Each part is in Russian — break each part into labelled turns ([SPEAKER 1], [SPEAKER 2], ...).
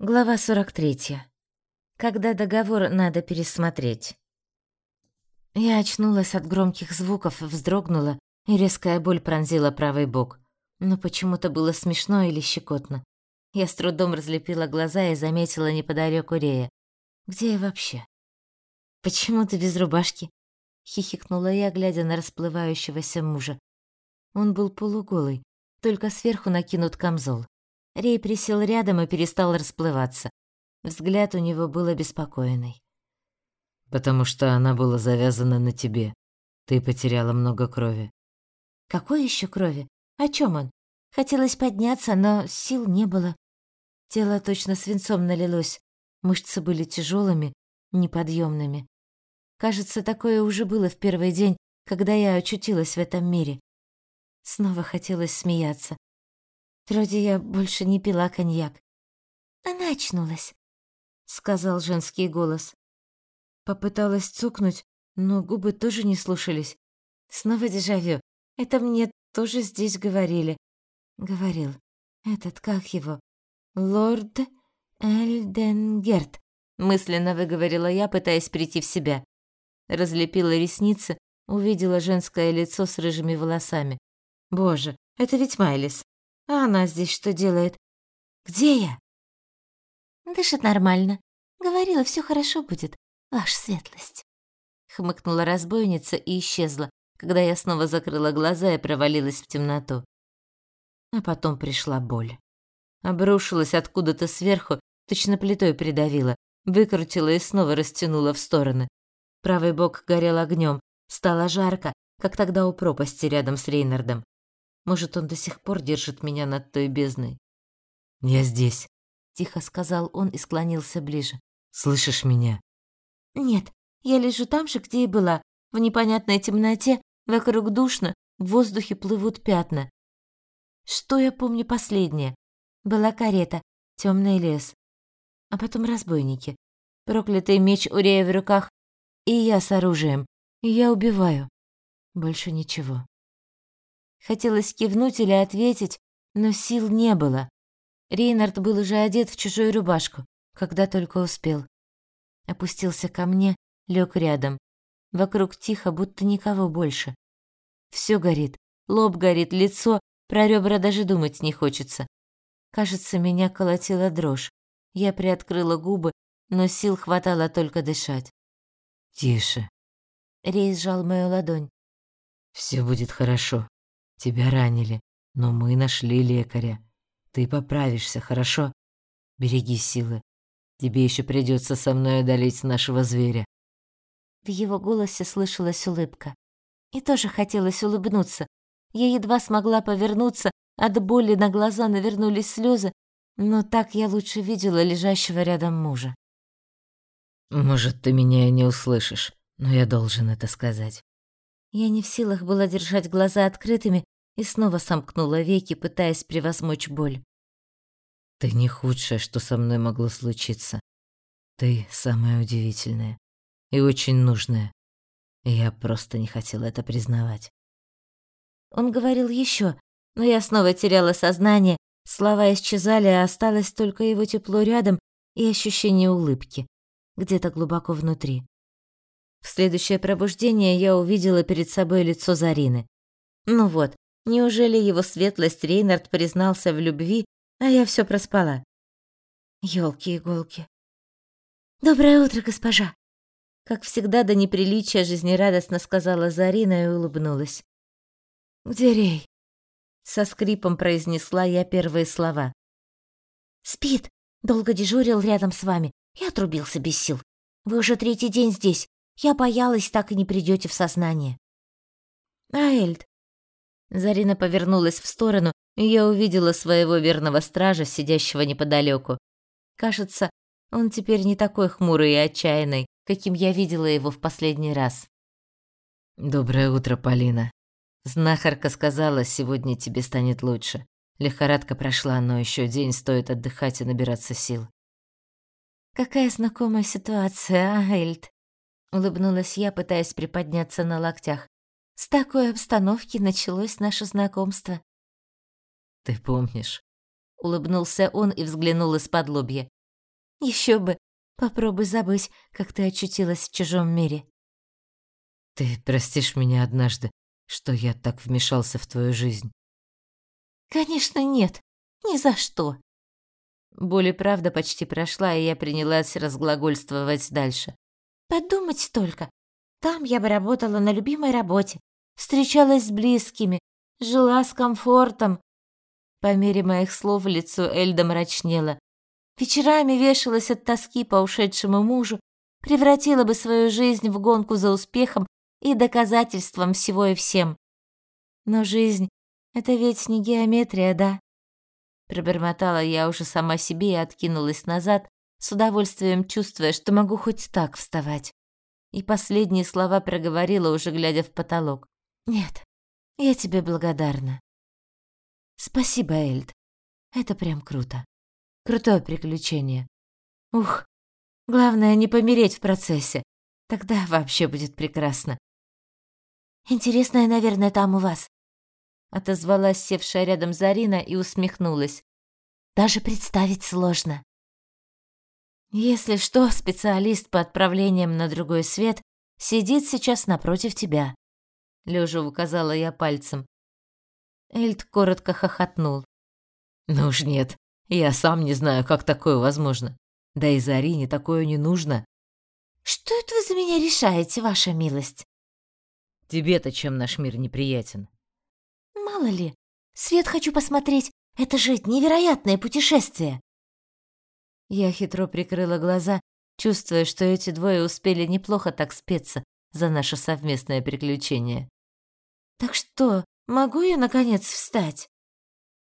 [SPEAKER 1] Глава 43. Когда договор надо пересмотреть. Я очнулась от громких звуков, вздрогнула, и резкая боль пронзила правый бок. Но почему-то было смешно или щекотно. Я с трудом разлепила глаза и заметила неподалеку Рея. Где я вообще? Почему ты без рубашки? хихикнула я, глядя на расплывающегося мужа. Он был полуголый, только сверху накинут камзол. Рей присел рядом и перестал расплываться. Взгляд у него был обеспокоенный.
[SPEAKER 2] «Потому что она была завязана на тебе. Ты потеряла много крови».
[SPEAKER 1] «Какой еще крови? О чем он? Хотелось подняться, но сил не было. Тело точно свинцом налилось. Мышцы были тяжелыми, неподъемными. Кажется, такое уже было в первый день, когда я очутилась в этом мире. Снова хотелось смеяться. Вроде я больше не пила коньяк. Она очнулась, сказал женский голос. Попыталась цукнуть, но губы тоже не слушались. Снова дежавю. Это мне тоже здесь говорили. Говорил. Этот, как его? Лорд Эльденгерт. Мысленно выговорила я, пытаясь прийти в себя. Разлепила ресницы, увидела женское лицо с рыжими волосами. Боже, это ведь Майлис. А она здесь что делает? Где я? Дышит нормально. Говорила, все хорошо будет, ваша светлость. Хмыкнула разбойница и исчезла, когда я снова закрыла глаза и провалилась в темноту. А потом пришла боль. Обрушилась откуда-то сверху, точно плитой придавила, выкрутила и снова растянула в стороны. Правый бок горел огнем, стало жарко, как тогда у пропасти рядом с Рейнардом. Может, он до сих пор держит меня над той бездной.
[SPEAKER 2] «Я здесь», —
[SPEAKER 1] тихо сказал он и склонился ближе.
[SPEAKER 2] «Слышишь меня?»
[SPEAKER 1] «Нет, я лежу там же, где и была, в непонятной темноте, вокруг душно, в воздухе плывут пятна. Что я помню последнее? Была карета, темный лес, а потом разбойники, проклятый меч Урея в руках, и я с оружием, и я убиваю. Больше ничего. Хотелось кивнуть или ответить, но сил не было. Рейнард был уже одет в чужую рубашку, когда только успел. Опустился ко мне, лег рядом. Вокруг тихо, будто никого больше. Все горит, лоб горит, лицо, про ребра даже думать не хочется. Кажется, меня колотила дрожь. Я приоткрыла губы, но сил хватало только дышать.
[SPEAKER 2] «Тише».
[SPEAKER 1] Рей сжал мою ладонь.
[SPEAKER 2] «Все будет хорошо. Тебя ранили, но мы нашли лекаря. Ты поправишься, хорошо? Береги силы. Тебе еще придется со мной одолеть нашего зверя.
[SPEAKER 1] В его голосе слышалась улыбка. И тоже хотелось улыбнуться. Я едва смогла повернуться, от боли на глаза навернулись слезы, но так я лучше видела лежащего рядом мужа.
[SPEAKER 2] Может, ты меня и не услышишь, но я должен это сказать.
[SPEAKER 1] Я не в силах была держать глаза открытыми и снова сомкнула веки, пытаясь превозмочь боль.
[SPEAKER 2] Ты не худшее, что со мной могло случиться. Ты самая удивительная и очень нужная. И я просто не хотела это признавать.
[SPEAKER 1] Он говорил еще, но я снова теряла сознание, слова исчезали, а осталось только его тепло рядом и ощущение улыбки, где-то глубоко внутри. В следующее пробуждение я увидела перед собой лицо Зарины. Ну вот, неужели его светлость Рейнард признался в любви, а я все проспала? Ёлки-иголки. «Доброе утро, госпожа!» Как всегда, до неприличия жизнерадостно сказала Зарина и улыбнулась. «Где Рей?» Со скрипом произнесла я первые слова. «Спит. Долго дежурил рядом с вами и отрубился без сил. Вы уже третий день здесь. Я боялась, так и не придете в сознание. Аэльд. Зарина повернулась в сторону, и я увидела своего верного стража, сидящего неподалеку. Кажется, он теперь не такой хмурый и отчаянный, каким я видела его в последний раз.
[SPEAKER 2] Доброе утро, Полина. Знахарка сказала, сегодня тебе станет лучше. Лихорадка прошла, но еще день стоит отдыхать и набираться сил.
[SPEAKER 1] Какая знакомая ситуация, Аэльд. Улыбнулась я, пытаясь приподняться на локтях. С такой обстановки началось наше знакомство.
[SPEAKER 2] Ты помнишь?
[SPEAKER 1] Улыбнулся он и взглянул из-под лобья. Еще бы. Попробуй забыть, как ты очутилась в чужом мире.
[SPEAKER 2] Ты простишь меня однажды, что я так вмешался в твою жизнь?
[SPEAKER 1] Конечно, нет. Ни за что. Боль и правда почти прошла, и я принялась разглагольствовать дальше. Подумать только. Там я бы работала на любимой работе, встречалась с близкими, жила с комфортом. По мере моих слов лицо Эльда мрачнело. Вечерами вешалась от тоски по ушедшему мужу, превратила бы свою жизнь в гонку за успехом и доказательством всего и всем. Но жизнь — это ведь не геометрия, да? Пробормотала я уже сама себе и откинулась назад, с удовольствием чувствуя, что могу хоть так вставать. И последние слова проговорила, уже глядя в потолок. «Нет, я тебе благодарна». «Спасибо, Эльд. Это прям круто. Крутое приключение. Ух, главное не помереть в процессе. Тогда вообще будет прекрасно. Интересное, наверное, там у вас. Отозвалась севшая рядом Зарина и усмехнулась. Даже представить сложно. Если что, специалист по отправлениям на другой свет сидит сейчас напротив тебя. Лежа указала я пальцем. Эльд коротко хохотнул.
[SPEAKER 2] Ну уж нет, я сам не знаю, как такое возможно. Да и Зарине такое не нужно.
[SPEAKER 1] Что это вы за меня решаете, ваша милость?
[SPEAKER 2] Тебе-то чем наш мир неприятен?
[SPEAKER 1] Мало ли. Свет хочу посмотреть. Это же невероятное путешествие. Я хитро прикрыла глаза, чувствуя, что эти двое успели неплохо так спеться за наше совместное приключение. Так что, могу я наконец встать?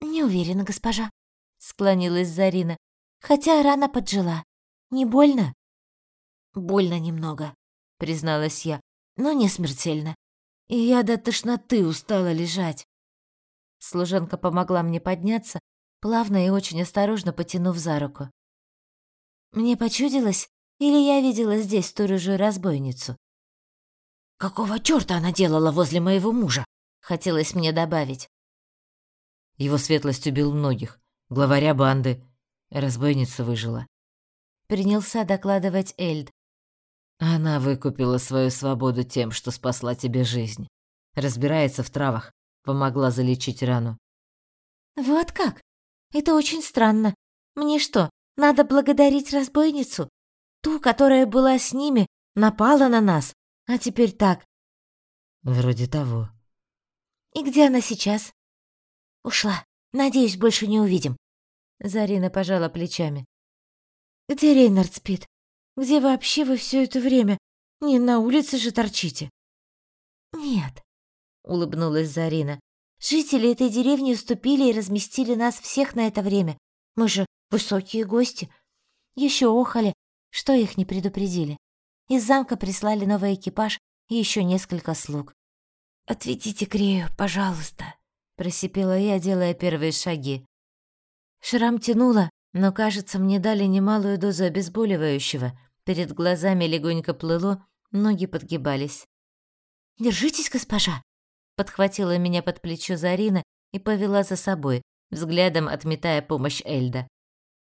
[SPEAKER 1] Не уверена, госпожа, склонилась Зарина, хотя рана поджила. Не больно? Больно немного, призналась я, но не смертельно. И я до тошноты устала лежать. Служанка помогла мне подняться, плавно и очень осторожно потянув за руку. Мне почудилось, или я видела здесь ту рыжую разбойницу? Какого чёрта она делала возле моего мужа? Хотелось мне добавить.
[SPEAKER 2] Его светлость убил многих. Главаря банды. Разбойница выжила.
[SPEAKER 1] Принялся докладывать Эльд.
[SPEAKER 2] Она выкупила свою свободу тем, что спасла тебе жизнь. Разбирается в травах, помогла залечить рану.
[SPEAKER 1] Вот как? Это очень странно. Мне что, надо благодарить разбойницу? Ту, которая была с ними, напала на нас, а теперь так.
[SPEAKER 2] Вроде того.
[SPEAKER 1] И где она сейчас? Ушла. Надеюсь, больше не увидим. Зарина пожала плечами. Где Рейнард спит? Где вообще вы все это время? Не на улице же торчите. Нет, улыбнулась Зарина. Жители этой деревни уступили и разместили нас всех на это время. Мы же Высокие гости. Еще охали, что их не предупредили. Из замка прислали новый экипаж и еще несколько слуг. «Отведите Крею, пожалуйста», — просипела я, делая первые шаги. Шрам тянуло, но, кажется, мне дали немалую дозу обезболивающего. Перед глазами легонько плыло, ноги подгибались. «Держитесь, госпожа!» Подхватила меня под плечо Зарина и повела за собой, взглядом отметая помощь Эльда.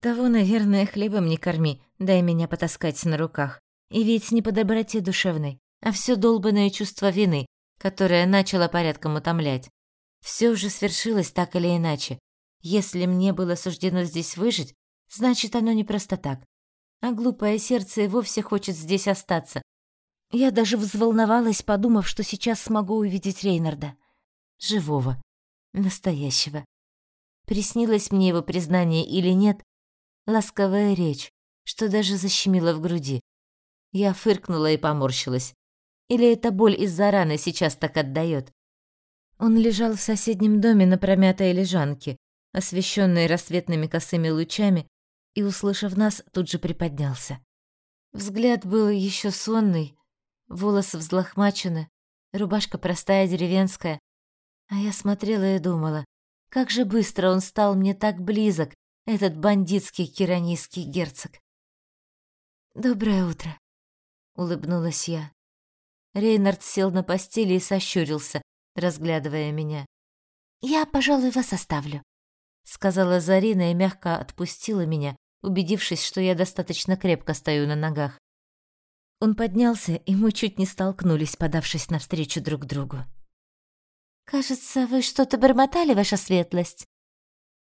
[SPEAKER 1] Того, наверное, хлебом не корми, дай меня потаскать на руках. И ведь не по доброте душевной, а все долбанное чувство вины, которое начало порядком утомлять. Все уже свершилось так или иначе. Если мне было суждено здесь выжить, значит, оно не просто так. А глупое сердце и вовсе хочет здесь остаться. Я даже взволновалась, подумав, что сейчас смогу увидеть Рейнарда. Живого. Настоящего. Приснилось мне его признание или нет, ласковая речь, что даже защемило в груди. Я фыркнула и поморщилась. Или эта боль из-за раны сейчас так отдаёт? Он лежал в соседнем доме на промятой лежанке, освещенной рассветными косыми лучами, и, услышав нас, тут же приподнялся. Взгляд был еще сонный, волосы взлохмачены, рубашка простая деревенская. А я смотрела и думала, как же быстро он стал мне так близок, этот бандитский киранийский герцог. «Доброе утро», — улыбнулась я. Рейнард сел на постели и сощурился, разглядывая меня. «Я, пожалуй, вас оставлю», — сказала Зарина и мягко отпустила меня, убедившись, что я достаточно крепко стою на ногах. Он поднялся, и мы чуть не столкнулись, подавшись навстречу друг другу. «Кажется, вы что-то бормотали, ваша светлость?»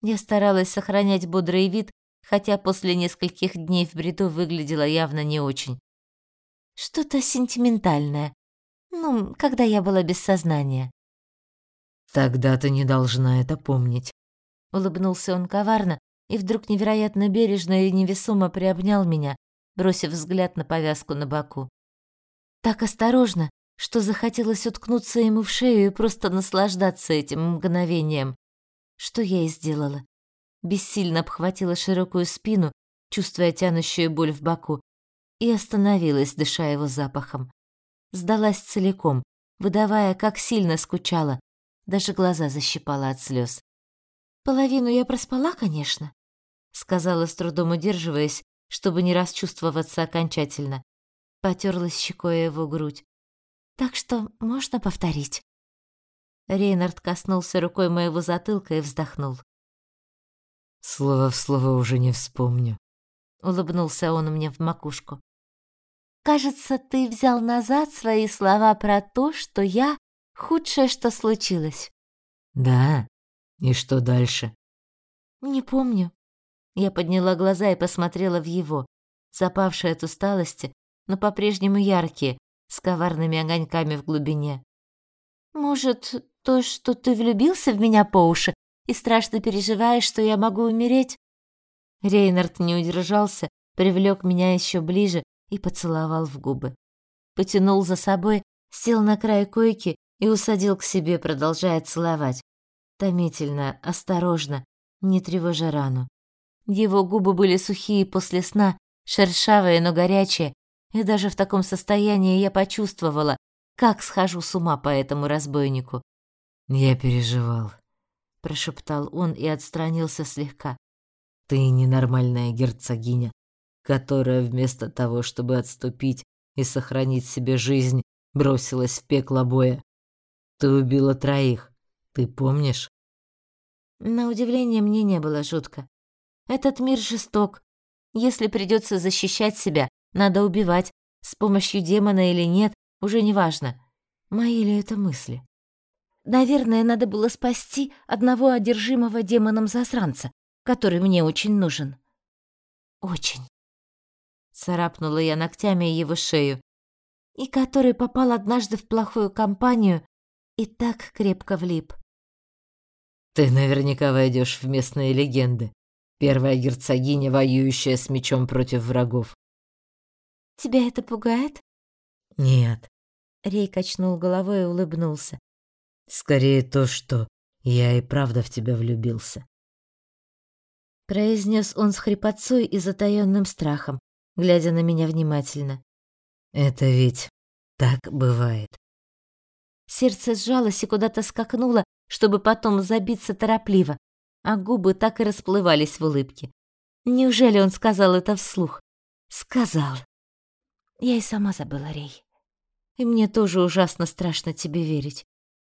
[SPEAKER 1] Я старалась сохранять бодрый вид, хотя после нескольких дней в бреду выглядела явно не очень. Что-то сентиментальное. Ну, когда я была без сознания.
[SPEAKER 2] Тогда ты не должна это помнить.
[SPEAKER 1] Улыбнулся он коварно и вдруг невероятно бережно и невесомо приобнял меня, бросив взгляд на повязку на боку. Так осторожно, что захотелось уткнуться ему в шею и просто наслаждаться этим мгновением. Что я и сделала. Бессильно обхватила широкую спину, чувствуя тянущую боль в боку, и остановилась, дыша его запахом. Сдалась целиком, выдавая, как сильно скучала, даже глаза защипала от слез. «Половину я проспала, конечно», — сказала с трудом удерживаясь, чтобы не расчувствоваться окончательно. Потерлась щекой его грудь. «Так что можно повторить». Рейнард коснулся рукой моего затылка и вздохнул.
[SPEAKER 2] «Слово в слово уже не вспомню», —
[SPEAKER 1] улыбнулся он мне в макушку. «Кажется, ты взял назад свои слова про то, что я — худшее, что случилось».
[SPEAKER 2] «Да? И что дальше?»
[SPEAKER 1] «Не помню». Я подняла глаза и посмотрела в его, запавшие от усталости, но по-прежнему яркие, с коварными огоньками в глубине. «Может, то, что ты влюбился в меня по уши и страшно переживаешь, что я могу умереть?» Рейнард не удержался, привлек меня еще ближе и поцеловал в губы. Потянул за собой, сел на край койки и усадил к себе, продолжая целовать. Томительно, осторожно, не тревожа рану. Его губы были сухие после сна, шершавые, но горячие, и даже в таком состоянии я почувствовала, как схожу с ума по этому разбойнику.
[SPEAKER 2] «Я переживал», — прошептал он и отстранился слегка. «Ты ненормальная герцогиня которая вместо того, чтобы отступить и сохранить себе жизнь, бросилась в пекло боя. Ты убила троих, ты помнишь?
[SPEAKER 1] На удивление мне не было жутко. Этот мир жесток. Если придется защищать себя, надо убивать, с помощью демона или нет, уже не важно. Мои ли это мысли? Наверное, надо было спасти одного одержимого демоном засранца, который мне очень нужен. Очень. Царапнула я ногтями его шею. И который попал однажды в плохую компанию и так крепко влип.
[SPEAKER 2] Ты наверняка войдешь в местные легенды. Первая герцогиня, воюющая с мечом против врагов.
[SPEAKER 1] Тебя это пугает?
[SPEAKER 2] Нет.
[SPEAKER 1] Рей качнул головой и улыбнулся.
[SPEAKER 2] Скорее то, что я и правда в тебя влюбился.
[SPEAKER 1] Произнес он с хрипотцой и затаённым страхом, глядя на меня внимательно.
[SPEAKER 2] Это ведь так бывает.
[SPEAKER 1] Сердце сжалось и куда-то скакнуло, чтобы потом забиться торопливо, а губы так и расплывались в улыбке. Неужели он сказал это вслух? Сказал. Я и сама забыла, Рей. И мне тоже ужасно страшно тебе верить,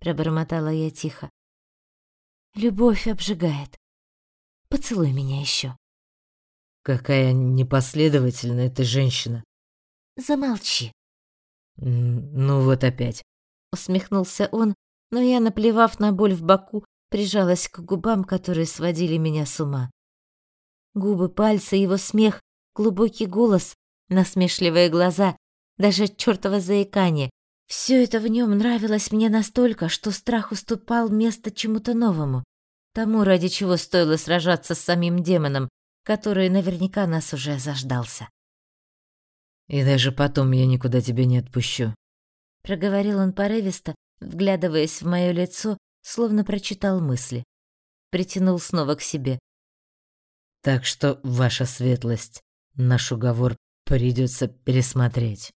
[SPEAKER 1] пробормотала я тихо. Любовь обжигает. Поцелуй меня еще.
[SPEAKER 2] Какая непоследовательная ты женщина.
[SPEAKER 1] Замолчи.
[SPEAKER 2] Ну вот опять.
[SPEAKER 1] Усмехнулся он, но я, наплевав на боль в боку, прижалась к губам, которые сводили меня с ума. Губы, пальцы, его смех, глубокий голос, насмешливые глаза, даже чёртово заикание. Все это в нем нравилось мне настолько, что страх уступал место чему-то новому, тому, ради чего стоило сражаться с самим демоном, который наверняка нас уже заждался.
[SPEAKER 2] «И даже потом я никуда тебя не отпущу», —
[SPEAKER 1] проговорил он порывисто, вглядываясь в моё лицо, словно прочитал мысли. Притянул снова к себе.
[SPEAKER 2] «Так что, ваша светлость, наш уговор придется пересмотреть».